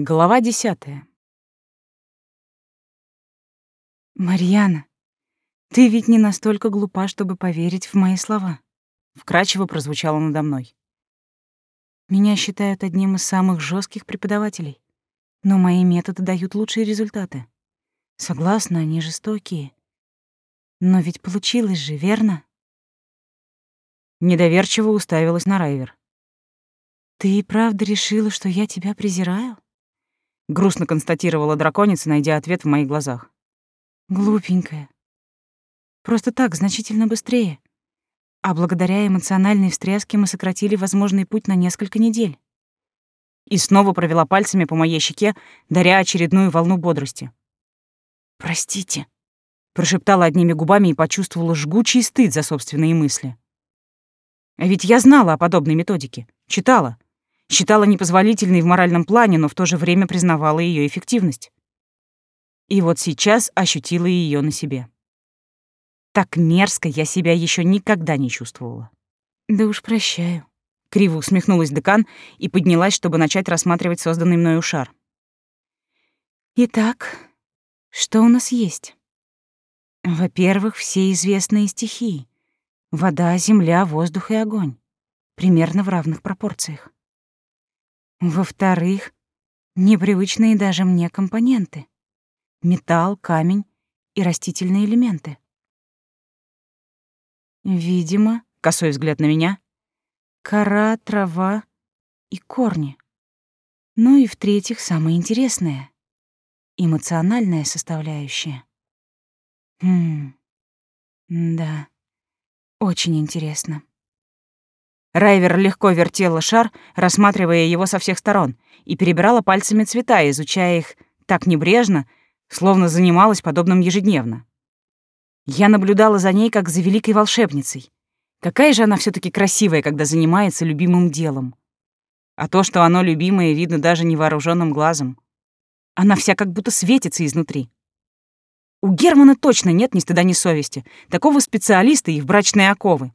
Глава десятая. «Марьяна, ты ведь не настолько глупа, чтобы поверить в мои слова», — вкрадчиво прозвучало надо мной. «Меня считают одним из самых жестких преподавателей, но мои методы дают лучшие результаты. Согласна, они жестокие. Но ведь получилось же, верно?» Недоверчиво уставилась на Райвер. «Ты и правда решила, что я тебя презираю?» Грустно констатировала драконица, найдя ответ в моих глазах. Глупенькая. Просто так значительно быстрее. А благодаря эмоциональной встряске мы сократили возможный путь на несколько недель. И снова провела пальцами по моей щеке, даря очередную волну бодрости. «Простите», — прошептала одними губами и почувствовала жгучий стыд за собственные мысли. А ведь я знала о подобной методике, читала — считала непозволительной в моральном плане, но в то же время признавала ее эффективность. И вот сейчас ощутила ее на себе. Так мерзко я себя еще никогда не чувствовала. «Да уж прощаю», — криво усмехнулась декан и поднялась, чтобы начать рассматривать созданный мною шар. «Итак, что у нас есть?» «Во-первых, все известные стихии. Вода, земля, воздух и огонь. Примерно в равных пропорциях. Во-вторых, непривычные даже мне компоненты. Металл, камень и растительные элементы. Видимо, косой взгляд на меня, кора, трава и корни. Ну и в-третьих, самое интересное — эмоциональная составляющая. Хм, да, очень интересно. Райвер легко вертела шар, рассматривая его со всех сторон, и перебирала пальцами цвета, изучая их так небрежно, словно занималась подобным ежедневно. Я наблюдала за ней, как за великой волшебницей. Какая же она все таки красивая, когда занимается любимым делом. А то, что оно любимое, видно даже невооруженным глазом. Она вся как будто светится изнутри. У Германа точно нет ни стыда, ни совести. Такого специалиста и в брачные оковы.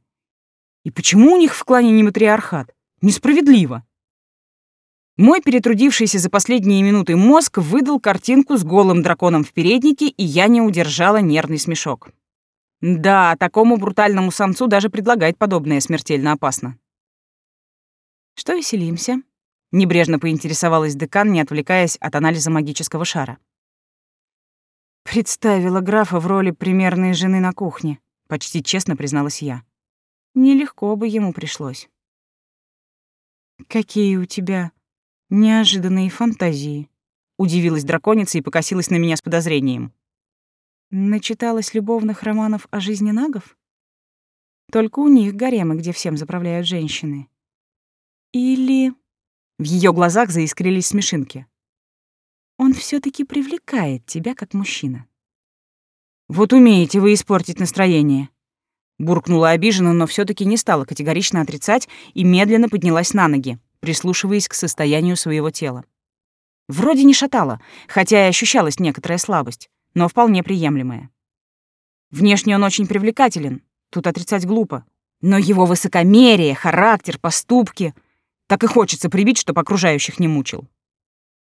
И почему у них в клане не матриархат? Несправедливо. Мой перетрудившийся за последние минуты мозг выдал картинку с голым драконом в переднике, и я не удержала нервный смешок. Да, такому брутальному самцу даже предлагать подобное смертельно опасно. «Что веселимся?» — небрежно поинтересовалась декан, не отвлекаясь от анализа магического шара. «Представила графа в роли примерной жены на кухне», — почти честно призналась я. Нелегко бы ему пришлось. «Какие у тебя неожиданные фантазии», — удивилась драконица и покосилась на меня с подозрением. Начиталась любовных романов о жизни нагов? Только у них гаремы, где всем заправляют женщины. Или... В ее глазах заискрились смешинки. Он все таки привлекает тебя как мужчина. Вот умеете вы испортить настроение. Буркнула обиженно, но все таки не стала категорично отрицать и медленно поднялась на ноги, прислушиваясь к состоянию своего тела. Вроде не шатала, хотя и ощущалась некоторая слабость, но вполне приемлемая. Внешне он очень привлекателен, тут отрицать глупо. Но его высокомерие, характер, поступки... Так и хочется прибить, чтоб окружающих не мучил.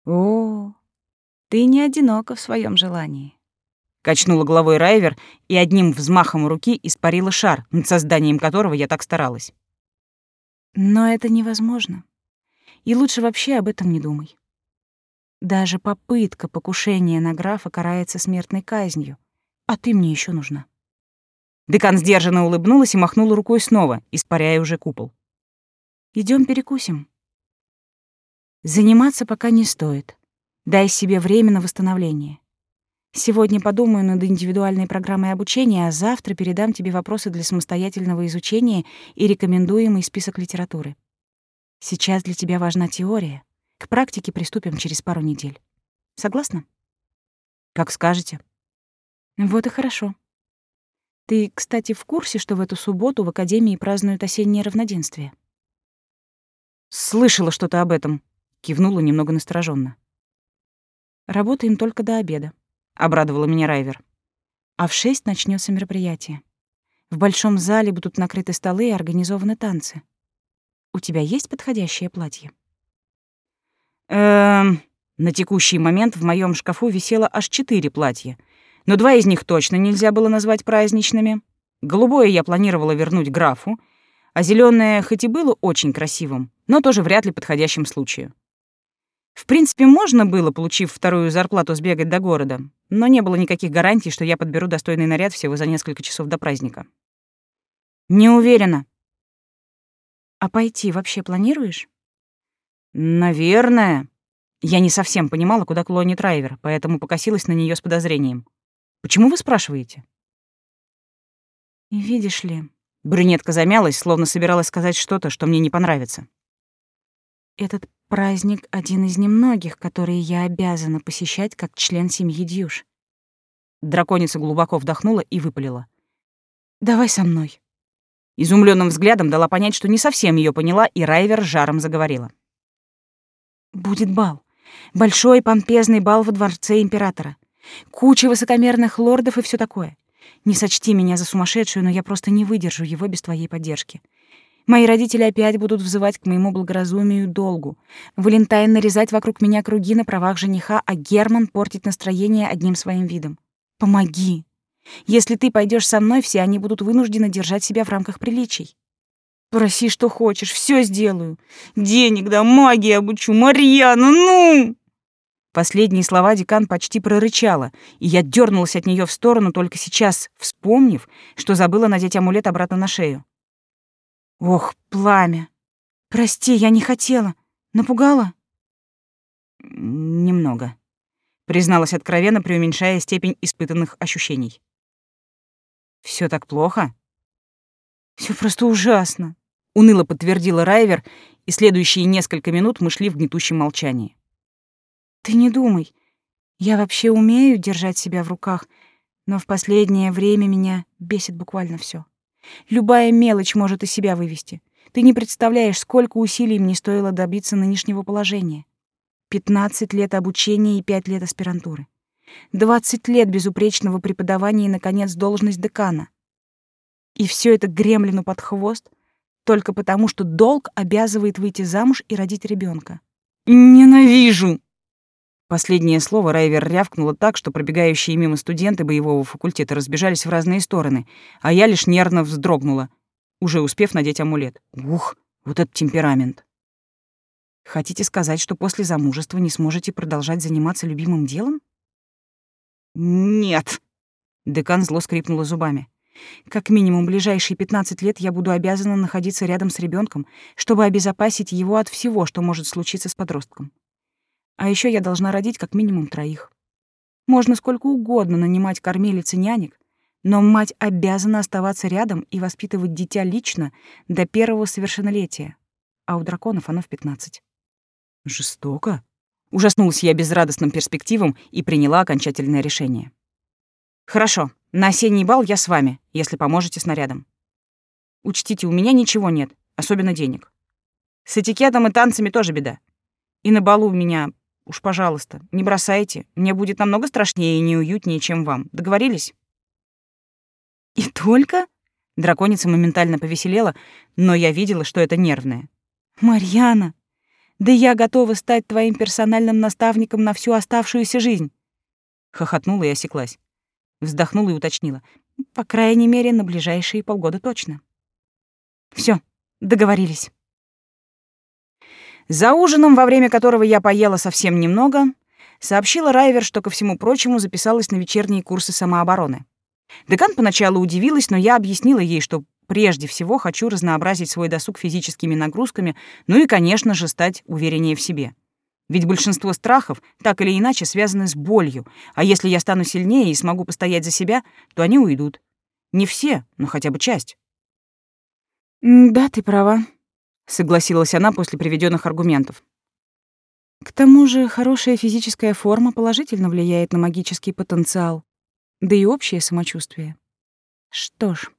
О, ты не одинока в своем желании. Качнула головой Райвер и одним взмахом руки испарила шар, над созданием которого я так старалась. Но это невозможно. И лучше вообще об этом не думай. Даже попытка покушения на графа карается смертной казнью, а ты мне еще нужна. Декан сдержанно улыбнулась и махнула рукой снова, испаряя уже купол. Идем перекусим. Заниматься пока не стоит. Дай себе время на восстановление. Сегодня подумаю над индивидуальной программой обучения, а завтра передам тебе вопросы для самостоятельного изучения и рекомендуемый список литературы. Сейчас для тебя важна теория. К практике приступим через пару недель. Согласна? Как скажете. Вот и хорошо. Ты, кстати, в курсе, что в эту субботу в Академии празднуют осеннее равноденствие? Слышала что-то об этом. Кивнула немного настороженно. Работаем только до обеда обрадовала меня Райвер. А в шесть начнется мероприятие. В большом зале будут накрыты столы и организованы танцы. У тебя есть подходящее платье? Эм, На текущий момент в моем шкафу висело аж четыре платья, но два из них точно нельзя было назвать праздничными. Голубое я планировала вернуть графу, а зеленое хоть и было очень красивым, но тоже вряд ли подходящим случаю. В принципе, можно было, получив вторую зарплату, сбегать до города, но не было никаких гарантий, что я подберу достойный наряд всего за несколько часов до праздника. Не уверена. А пойти вообще планируешь? Наверное. Я не совсем понимала, куда клонит Райвер, поэтому покосилась на нее с подозрением. Почему вы спрашиваете? Видишь ли, брюнетка замялась, словно собиралась сказать что-то, что мне не понравится. Этот праздник — один из немногих, которые я обязана посещать как член семьи Дьюш. Драконица глубоко вдохнула и выпалила. «Давай со мной». Изумленным взглядом дала понять, что не совсем ее поняла, и Райвер жаром заговорила. «Будет бал. Большой помпезный бал во дворце императора. Куча высокомерных лордов и все такое. Не сочти меня за сумасшедшую, но я просто не выдержу его без твоей поддержки. Мои родители опять будут взывать к моему благоразумию долгу. Валентайн нарезать вокруг меня круги на правах жениха, а Герман портить настроение одним своим видом. Помоги. Если ты пойдешь со мной, все они будут вынуждены держать себя в рамках приличий. Проси, что хочешь, все сделаю. Денег да магии обучу, Марьяна, ну!» Последние слова декан почти прорычала, и я дернулась от нее в сторону, только сейчас вспомнив, что забыла надеть амулет обратно на шею. Ох, пламя. Прости, я не хотела. Напугала? Немного. Призналась откровенно, преуменьшая степень испытанных ощущений. Все так плохо? Все просто ужасно. Уныло подтвердила Райвер, и следующие несколько минут мы шли в гнетущем молчании. Ты не думай. Я вообще умею держать себя в руках, но в последнее время меня бесит буквально все. Любая мелочь может из себя вывести. Ты не представляешь, сколько усилий мне стоило добиться нынешнего положения. 15 лет обучения и 5 лет аспирантуры. 20 лет безупречного преподавания и, наконец, должность декана. И все это гремлину под хвост только потому, что долг обязывает выйти замуж и родить ребенка. «Ненавижу!» Последнее слово Райвер рявкнула так, что пробегающие мимо студенты боевого факультета разбежались в разные стороны, а я лишь нервно вздрогнула, уже успев надеть амулет. Ух, вот этот темперамент. Хотите сказать, что после замужества не сможете продолжать заниматься любимым делом? Нет. Декан зло скрипнула зубами. Как минимум ближайшие 15 лет я буду обязана находиться рядом с ребенком, чтобы обезопасить его от всего, что может случиться с подростком. А еще я должна родить как минимум троих. Можно сколько угодно нанимать кормилиц и нянек, но мать обязана оставаться рядом и воспитывать дитя лично до первого совершеннолетия, а у драконов оно в пятнадцать. Жестоко? Ужаснулась я безрадостным перспективам и приняла окончательное решение. Хорошо, на осенний бал я с вами, если поможете с нарядом. Учтите, у меня ничего нет, особенно денег. С этикетом и танцами тоже беда. И на балу у меня Уж, пожалуйста, не бросайте. Мне будет намного страшнее и неуютнее, чем вам. Договорились? И только? Драконица моментально повеселела, но я видела, что это нервное. Марьяна, да я готова стать твоим персональным наставником на всю оставшуюся жизнь. Хохотнула и осеклась. Вздохнула и уточнила. По крайней мере, на ближайшие полгода точно. Все, договорились. За ужином, во время которого я поела совсем немного, сообщила Райвер, что, ко всему прочему, записалась на вечерние курсы самообороны. Декан поначалу удивилась, но я объяснила ей, что прежде всего хочу разнообразить свой досуг физическими нагрузками, ну и, конечно же, стать увереннее в себе. Ведь большинство страхов так или иначе связаны с болью, а если я стану сильнее и смогу постоять за себя, то они уйдут. Не все, но хотя бы часть. «Да, ты права», согласилась она после приведенных аргументов. К тому же хорошая физическая форма положительно влияет на магический потенциал, да и общее самочувствие. Что ж,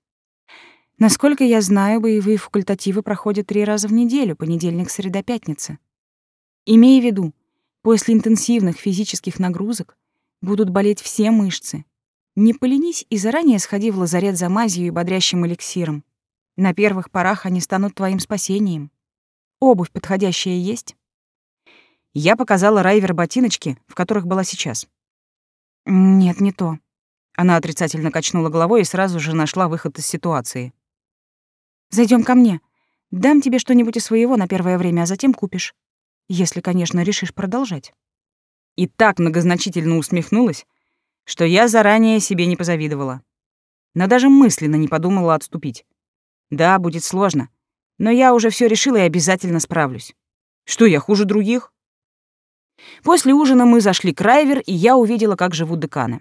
насколько я знаю, боевые факультативы проходят три раза в неделю, понедельник, среда, пятница. Имей в виду, после интенсивных физических нагрузок будут болеть все мышцы. Не поленись и заранее сходи в лазарет за мазью и бодрящим эликсиром. На первых порах они станут твоим спасением. Обувь подходящая есть? Я показала Райвер ботиночки, в которых была сейчас. «Нет, не то». Она отрицательно качнула головой и сразу же нашла выход из ситуации. Зайдем ко мне. Дам тебе что-нибудь из своего на первое время, а затем купишь. Если, конечно, решишь продолжать». И так многозначительно усмехнулась, что я заранее себе не позавидовала. Но даже мысленно не подумала отступить. Да, будет сложно, но я уже все решила и обязательно справлюсь. Что, я хуже других? После ужина мы зашли к Райвер, и я увидела, как живут деканы.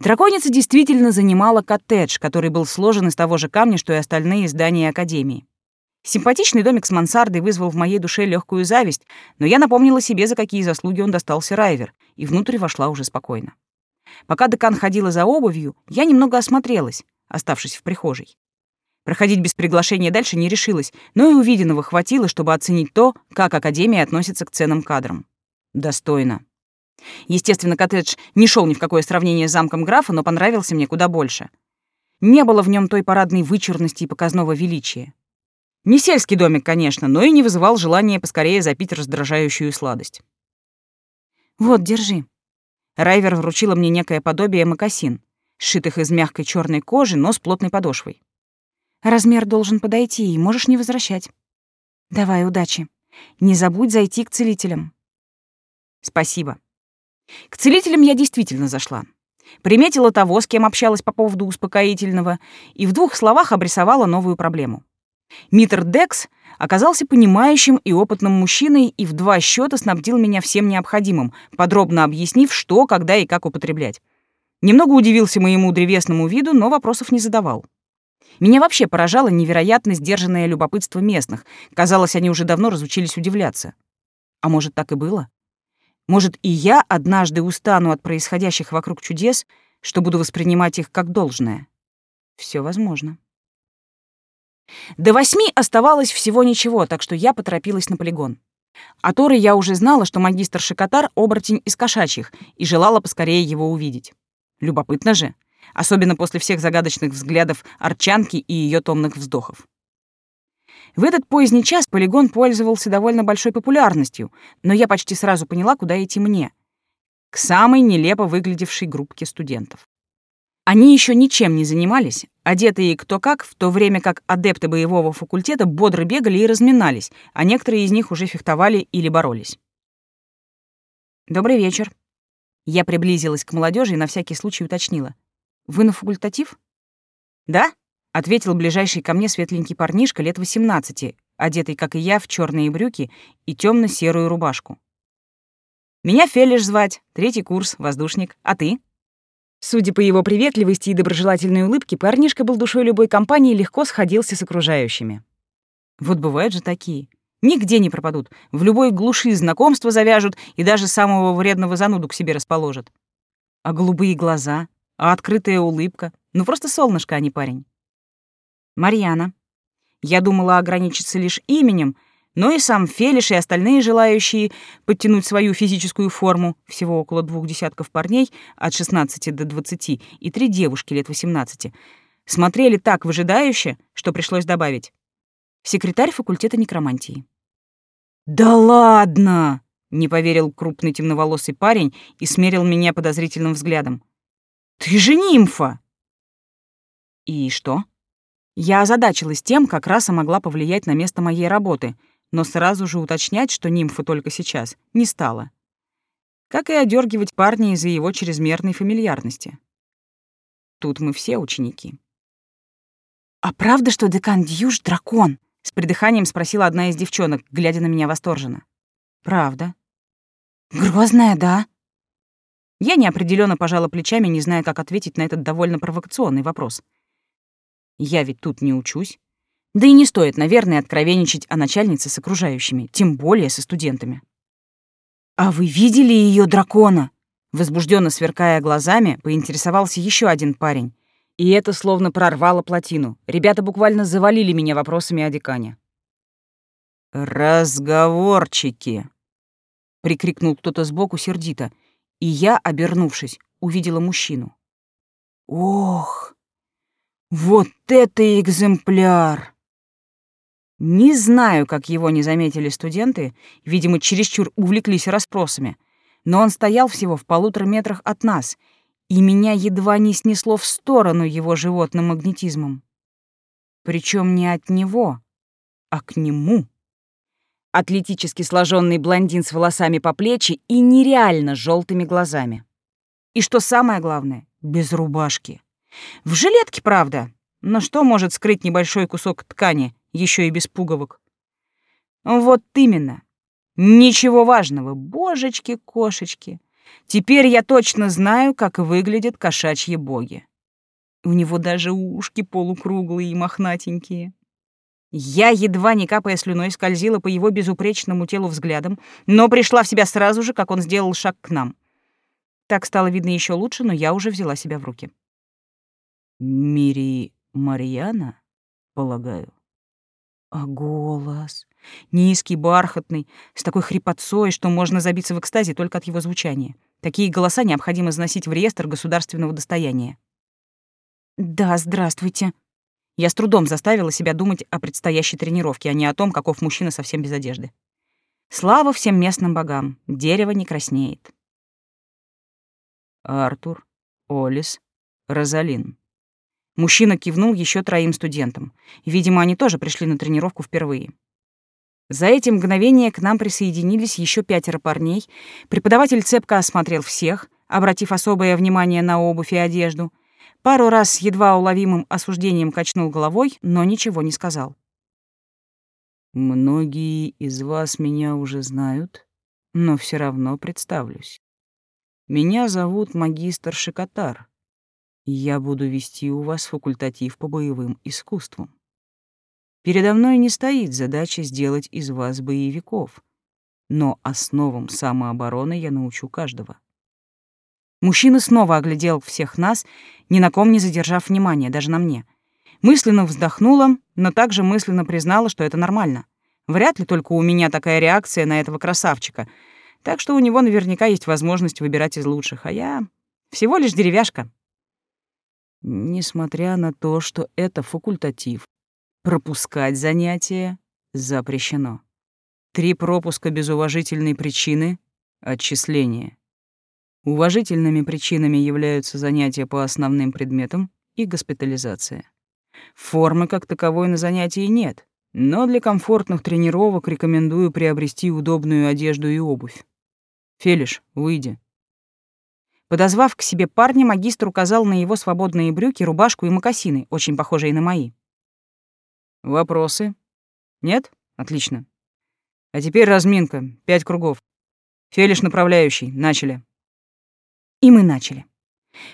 Драконица действительно занимала коттедж, который был сложен из того же камня, что и остальные здания Академии. Симпатичный домик с мансардой вызвал в моей душе легкую зависть, но я напомнила себе, за какие заслуги он достался Райвер, и внутрь вошла уже спокойно. Пока декан ходила за обувью, я немного осмотрелась, оставшись в прихожей. Проходить без приглашения дальше не решилась, но и увиденного хватило, чтобы оценить то, как Академия относится к ценным кадрам. Достойно. Естественно, коттедж не шел ни в какое сравнение с замком графа, но понравился мне куда больше. Не было в нем той парадной вычурности и показного величия. Не сельский домик, конечно, но и не вызывал желания поскорее запить раздражающую сладость. «Вот, держи». Райвер вручила мне некое подобие мокасин, сшитых из мягкой черной кожи, но с плотной подошвой. «Размер должен подойти, и можешь не возвращать. Давай, удачи. Не забудь зайти к целителям». «Спасибо», к целителям я действительно зашла. Приметила того, с кем общалась по поводу успокоительного, и в двух словах обрисовала новую проблему. Митр Декс оказался понимающим и опытным мужчиной и в два счета снабдил меня всем необходимым, подробно объяснив, что, когда и как употреблять. Немного удивился моему древесному виду, но вопросов не задавал. Меня вообще поражало невероятно сдержанное любопытство местных. Казалось, они уже давно разучились удивляться. А может, так и было? Может, и я однажды устану от происходящих вокруг чудес, что буду воспринимать их как должное? Все возможно. До восьми оставалось всего ничего, так что я поторопилась на полигон. О Торе я уже знала, что магистр Шикотар — оборотень из кошачьих, и желала поскорее его увидеть. Любопытно же, особенно после всех загадочных взглядов Арчанки и ее томных вздохов. В этот поздний час полигон пользовался довольно большой популярностью, но я почти сразу поняла, куда идти мне. К самой нелепо выглядевшей группке студентов. Они еще ничем не занимались, одетые кто как, в то время как адепты боевого факультета бодро бегали и разминались, а некоторые из них уже фехтовали или боролись. «Добрый вечер». Я приблизилась к молодежи и на всякий случай уточнила. «Вы на факультатив?» «Да?» ответил ближайший ко мне светленький парнишка лет 18, одетый, как и я, в черные брюки и темно серую рубашку. Меня Фелиш звать, третий курс, воздушник. А ты? Судя по его приветливости и доброжелательной улыбке, парнишка был душой любой компании и легко сходился с окружающими. Вот бывают же такие. Нигде не пропадут, в любой глуши знакомства завяжут и даже самого вредного зануду к себе расположат. А голубые глаза, а открытая улыбка. Ну просто солнышко, а не парень. Марьяна. Я думала ограничиться лишь именем, но и сам Фелиш и остальные желающие подтянуть свою физическую форму, всего около двух десятков парней от 16 до 20 и три девушки лет 18, смотрели так выжидающе, что пришлось добавить. Секретарь факультета некромантии. «Да ладно!» — не поверил крупный темноволосый парень и смерил меня подозрительным взглядом. «Ты же нимфа!» «И что?» Я озадачилась тем, как раса могла повлиять на место моей работы, но сразу же уточнять, что нимфа только сейчас, не стала. Как и одергивать парня из-за его чрезмерной фамильярности. Тут мы все ученики. «А правда, что декан Дьюш — дракон?» — с придыханием спросила одна из девчонок, глядя на меня восторженно. «Правда». «Грозная, да?» Я неопределенно пожала плечами, не зная, как ответить на этот довольно провокационный вопрос — я ведь тут не учусь. Да и не стоит, наверное, откровенничать о начальнице с окружающими, тем более со студентами. «А вы видели ее дракона?» Возбужденно сверкая глазами, поинтересовался еще один парень. И это словно прорвало плотину. Ребята буквально завалили меня вопросами о декане. «Разговорчики!» — прикрикнул кто-то сбоку сердито, и я, обернувшись, увидела мужчину. «Ох!» Вот это экземпляр! Не знаю, как его не заметили студенты, видимо, чересчур увлеклись расспросами, но он стоял всего в полутора метрах от нас, и меня едва не снесло в сторону его животным магнетизмом. Причем не от него, а к нему. Атлетически сложенный блондин с волосами по плечи и нереально желтыми глазами. И что самое главное, без рубашки. В жилетке, правда, но что может скрыть небольшой кусок ткани, еще и без пуговок? Вот именно. Ничего важного, божечки-кошечки. Теперь я точно знаю, как выглядят кошачьи боги. У него даже ушки полукруглые и мохнатенькие. Я, едва не капая слюной, скользила по его безупречному телу взглядом, но пришла в себя сразу же, как он сделал шаг к нам. Так стало видно еще лучше, но я уже взяла себя в руки. «Мири Марьяна, полагаю?» А голос? Низкий, бархатный, с такой хрипотцой, что можно забиться в экстазе только от его звучания. Такие голоса необходимо заносить в реестр государственного достояния. «Да, здравствуйте». Я с трудом заставила себя думать о предстоящей тренировке, а не о том, каков мужчина совсем без одежды. Слава всем местным богам, дерево не краснеет. Артур, Олис, Розалин. Мужчина кивнул еще троим студентам. Видимо, они тоже пришли на тренировку впервые. За эти мгновения к нам присоединились еще пятеро парней. Преподаватель цепко осмотрел всех, обратив особое внимание на обувь и одежду, Пару раз с едва уловимым осуждением качнул головой, но ничего не сказал. «Многие из вас меня уже знают, но все равно представлюсь. Меня зовут магистр Шикотар, я буду вести у вас факультатив по боевым искусствам. Передо мной не стоит задача сделать из вас боевиков, но основам самообороны я научу каждого. Мужчина снова оглядел всех нас, ни на ком не задержав внимания, даже на мне. Мысленно вздохнула, но также мысленно признала, что это нормально. Вряд ли только у меня такая реакция на этого красавчика, так что у него наверняка есть возможность выбирать из лучших, а я всего лишь деревяшка. Несмотря на то, что это факультатив, пропускать занятия запрещено. Три пропуска без уважительной причины — отчисление. Уважительными причинами являются занятия по основным предметам и госпитализация. Формы как таковой на занятии нет, но для комфортных тренировок рекомендую приобрести удобную одежду и обувь. Фелиш, выйди. Подозвав к себе парня, магистр указал на его свободные брюки, рубашку и мокасины, очень похожие на мои. Вопросы? Нет? Отлично. А теперь разминка, пять кругов. Фелиш направляющий, начали. И мы начали.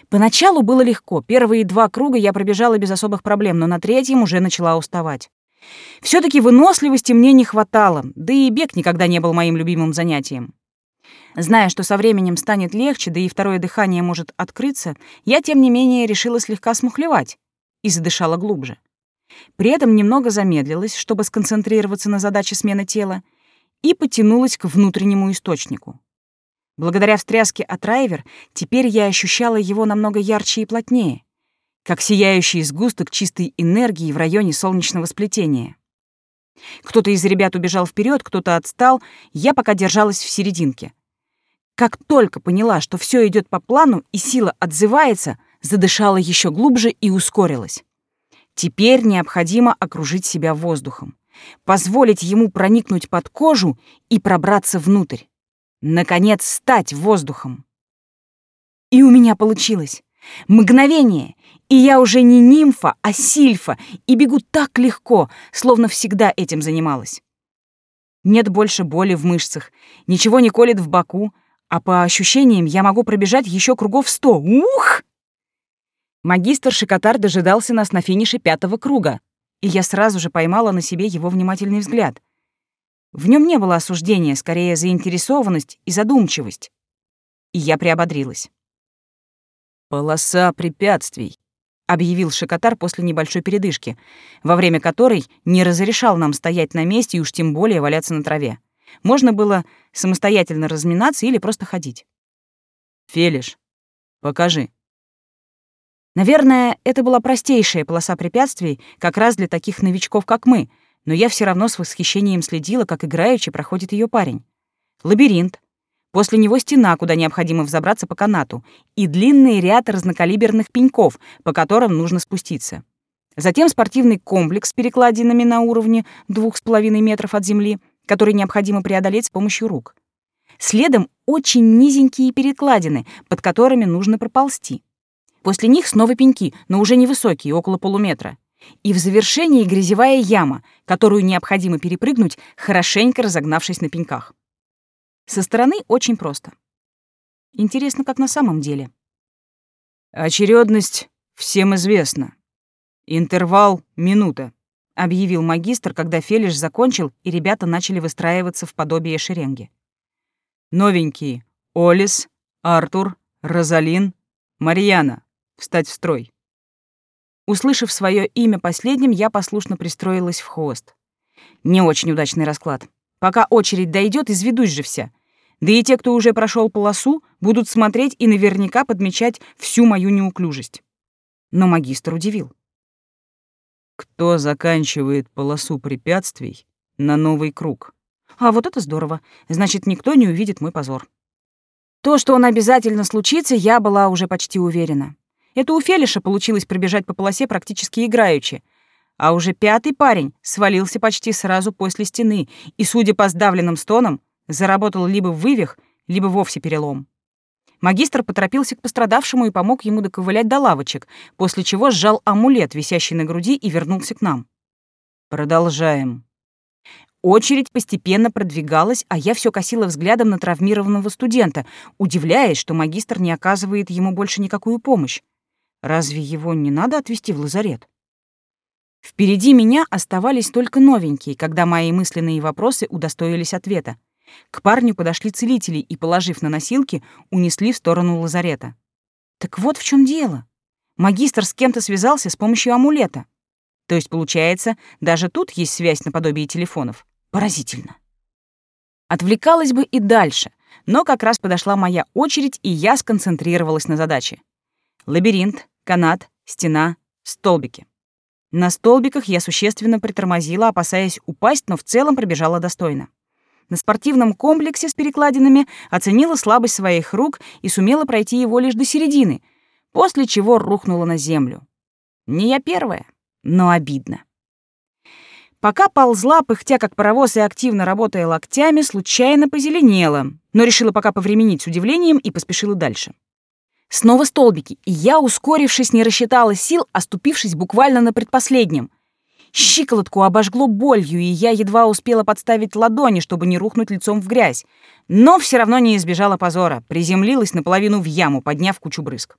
Поначалу было легко. Первые два круга я пробежала без особых проблем, но на третьем уже начала уставать. все таки выносливости мне не хватало, да и бег никогда не был моим любимым занятием. Зная, что со временем станет легче, да и второе дыхание может открыться, я, тем не менее, решила слегка смухлевать и задышала глубже. При этом немного замедлилась, чтобы сконцентрироваться на задаче смены тела, и потянулась к внутреннему источнику. Благодаря встряске от Райвер теперь я ощущала его намного ярче и плотнее, как сияющий сгусток чистой энергии в районе солнечного сплетения. Кто-то из ребят убежал вперед, кто-то отстал, я пока держалась в серединке. Как только поняла, что все идет по плану и сила отзывается, задышала еще глубже и ускорилась. Теперь необходимо окружить себя воздухом, позволить ему проникнуть под кожу и пробраться внутрь. Наконец, стать воздухом. И у меня получилось. Мгновение, и я уже не нимфа, а сильфа, и бегу так легко, словно всегда этим занималась. Нет больше боли в мышцах, ничего не колет в боку, а по ощущениям я могу пробежать еще кругов сто. Ух! Магистр Шикотар дожидался нас на финише пятого круга, и я сразу же поймала на себе его внимательный взгляд — в нем не было осуждения, скорее заинтересованность и задумчивость. И я приободрилась. «Полоса препятствий», — объявил Шикотар после небольшой передышки, во время которой не разрешал нам стоять на месте и уж тем более валяться на траве. Можно было самостоятельно разминаться или просто ходить. «Фелиш, покажи». Наверное, это была простейшая полоса препятствий как раз для таких новичков, как мы — но я все равно с восхищением следила, как играючи проходит ее парень. Лабиринт. После него стена, куда необходимо взобраться по канату, и длинный ряд разнокалиберных пеньков, по которым нужно спуститься. Затем спортивный комплекс с перекладинами на уровне двух с половиной метров от земли, который необходимо преодолеть с помощью рук. Следом очень низенькие перекладины, под которыми нужно проползти. После них снова пеньки, но уже невысокие, около полуметра. И в завершении грязевая яма, которую необходимо перепрыгнуть, хорошенько разогнавшись на пеньках. Со стороны очень просто. Интересно, как на самом деле. Очередность всем известна. Интервал — минута, объявил магистр, когда Фелиш закончил, и ребята начали выстраиваться в подобие шеренги. Новенькие — Олис, Артур, Розалин, Марьяна. Встать в строй. Услышав свое имя последним, я послушно пристроилась в хвост. Не очень удачный расклад. Пока очередь дойдет, изведусь же вся. Да и те, кто уже прошел полосу, будут смотреть и наверняка подмечать всю мою неуклюжесть. Но магистр удивил. Кто заканчивает полосу препятствий на новый круг? А вот это здорово. Значит, никто не увидит мой позор. То, что он обязательно случится, я была уже почти уверена. Это у Фелиша получилось пробежать по полосе практически играючи. А уже пятый парень свалился почти сразу после стены и, судя по сдавленным стонам, заработал либо вывих, либо вовсе перелом. Магистр поторопился к пострадавшему и помог ему доковылять до лавочек, после чего сжал амулет, висящий на груди, и вернулся к нам. Продолжаем. Очередь постепенно продвигалась, а я все косила взглядом на травмированного студента, удивляясь, что магистр не оказывает ему больше никакую помощь. Разве его не надо отвезти в лазарет? Впереди меня оставались только новенькие, когда мои мысленные вопросы удостоились ответа. К парню подошли целители и, положив на носилки, унесли в сторону лазарета. Так вот в чем дело. Магистр с кем-то связался с помощью амулета. То есть, получается, даже тут есть связь наподобие телефонов. Поразительно. Отвлекалась бы и дальше, но как раз подошла моя очередь, и я сконцентрировалась на задаче. Лабиринт, канат, стена, столбики. На столбиках я существенно притормозила, опасаясь упасть, но в целом пробежала достойно. На спортивном комплексе с перекладинами оценила слабость своих рук и сумела пройти его лишь до середины, после чего рухнула на землю. Не я первая, но обидно. Пока ползла, пыхтя как паровоз и активно работая локтями, случайно позеленела, но решила пока повременить с удивлением и поспешила дальше. Снова столбики, и я, ускорившись, не рассчитала сил, оступившись буквально на предпоследнем. Щиколотку обожгло болью, и я едва успела подставить ладони, чтобы не рухнуть лицом в грязь. Но все равно не избежала позора, приземлилась наполовину в яму, подняв кучу брызг.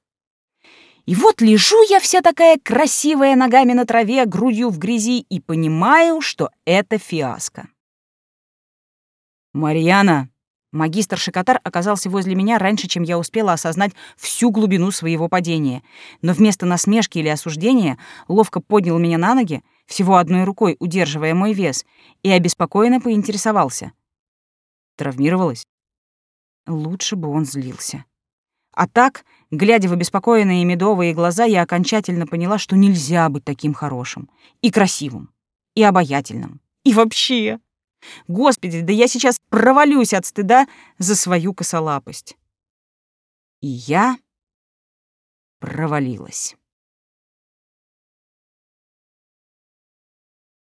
И вот лежу я вся такая красивая ногами на траве, грудью в грязи, и понимаю, что это фиаско. «Марьяна!» Магистр Шикотар оказался возле меня раньше, чем я успела осознать всю глубину своего падения, но вместо насмешки или осуждения ловко поднял меня на ноги, всего одной рукой удерживая мой вес, и обеспокоенно поинтересовался. Травмировалась? Лучше бы он злился. А так, глядя в обеспокоенные медовые глаза, я окончательно поняла, что нельзя быть таким хорошим, и красивым, и обаятельным, и вообще. Господи, да я сейчас провалюсь от стыда за свою косолапость. И я провалилась.